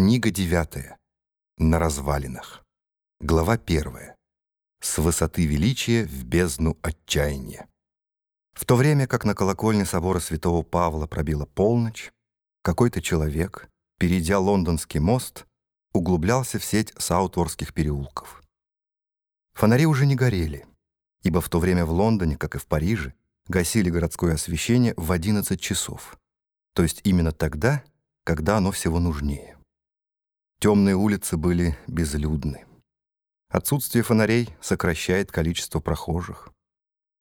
Книга девятая. На развалинах. Глава первая. С высоты величия в бездну отчаяния. В то время, как на колокольне собора святого Павла пробила полночь, какой-то человек, перейдя лондонский мост, углублялся в сеть саутворских переулков. Фонари уже не горели, ибо в то время в Лондоне, как и в Париже, гасили городское освещение в 11 часов, то есть именно тогда, когда оно всего нужнее. Темные улицы были безлюдны. Отсутствие фонарей сокращает количество прохожих.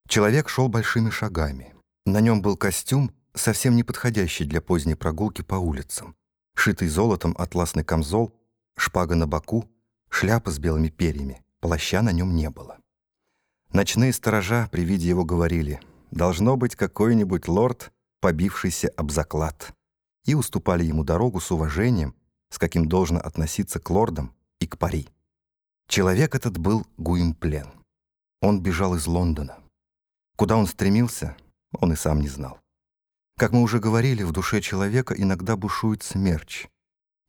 Человек шел большими шагами. На нем был костюм, совсем не подходящий для поздней прогулки по улицам. Шитый золотом атласный камзол, шпага на боку, шляпа с белыми перьями, плаща на нем не было. Ночные сторожа при виде его говорили «Должно быть какой-нибудь лорд, побившийся об заклад», и уступали ему дорогу с уважением, с каким должно относиться к лордам и к пари. Человек этот был Гуимплен. Он бежал из Лондона. Куда он стремился, он и сам не знал. Как мы уже говорили, в душе человека иногда бушует смерч,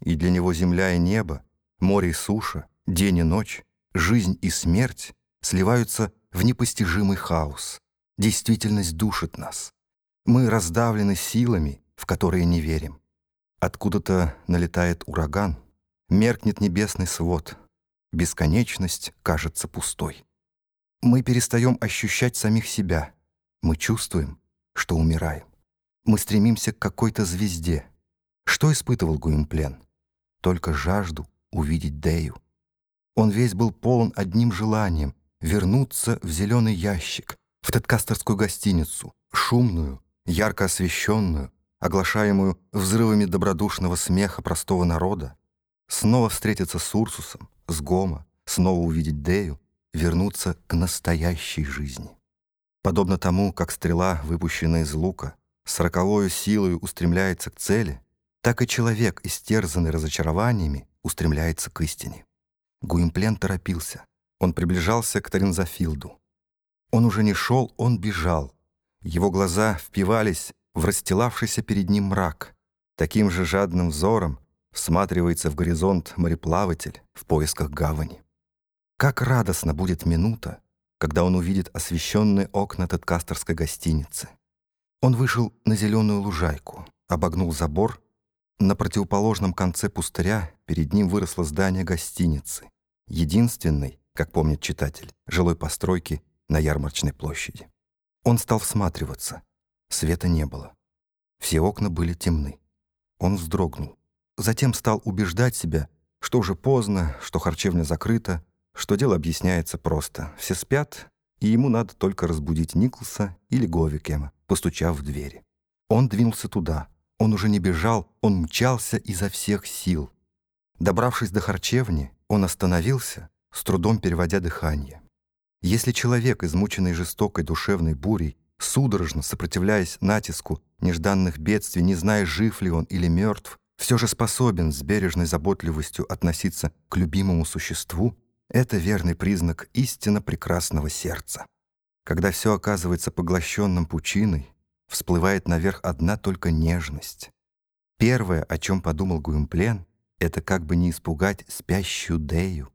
и для него земля и небо, море и суша, день и ночь, жизнь и смерть сливаются в непостижимый хаос. Действительность душит нас. Мы раздавлены силами, в которые не верим. Откуда-то налетает ураган, меркнет небесный свод, бесконечность кажется пустой. Мы перестаем ощущать самих себя, мы чувствуем, что умираем. Мы стремимся к какой-то звезде. Что испытывал Гуимплен? Только жажду увидеть Дею. Он весь был полон одним желанием — вернуться в зеленый ящик, в Теткастерскую гостиницу, шумную, ярко освещенную, оглашаемую взрывами добродушного смеха простого народа, снова встретиться с Урсусом, с Гома, снова увидеть Дею, вернуться к настоящей жизни. Подобно тому, как стрела, выпущенная из лука, с роковою силой устремляется к цели, так и человек, истерзанный разочарованиями, устремляется к истине. Гуимплен торопился. Он приближался к Таринзафилду. Он уже не шел, он бежал. Его глаза впивались в расстилавшийся перед ним мрак. Таким же жадным взором всматривается в горизонт мореплаватель в поисках гавани. Как радостно будет минута, когда он увидит освещенные окна Теткастерской гостиницы. Он вышел на зеленую лужайку, обогнул забор. На противоположном конце пустыря перед ним выросло здание гостиницы, единственной, как помнит читатель, жилой постройки на ярмарочной площади. Он стал всматриваться — Света не было. Все окна были темны. Он вздрогнул. Затем стал убеждать себя, что уже поздно, что харчевня закрыта, что дело объясняется просто. Все спят, и ему надо только разбудить Николса или Говикема, постучав в двери. Он двинулся туда. Он уже не бежал, он мчался изо всех сил. Добравшись до харчевни, он остановился, с трудом переводя дыхание. Если человек, измученный жестокой душевной бурей, судорожно сопротивляясь натиску нежданных бедствий, не зная, жив ли он или мертв, все же способен с бережной заботливостью относиться к любимому существу, это верный признак истинно прекрасного сердца. Когда все оказывается поглощенным пучиной, всплывает наверх одна только нежность. Первое, о чем подумал Гуимплен, это как бы не испугать спящую Дею.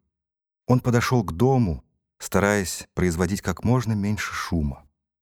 Он подошел к дому, стараясь производить как можно меньше шума.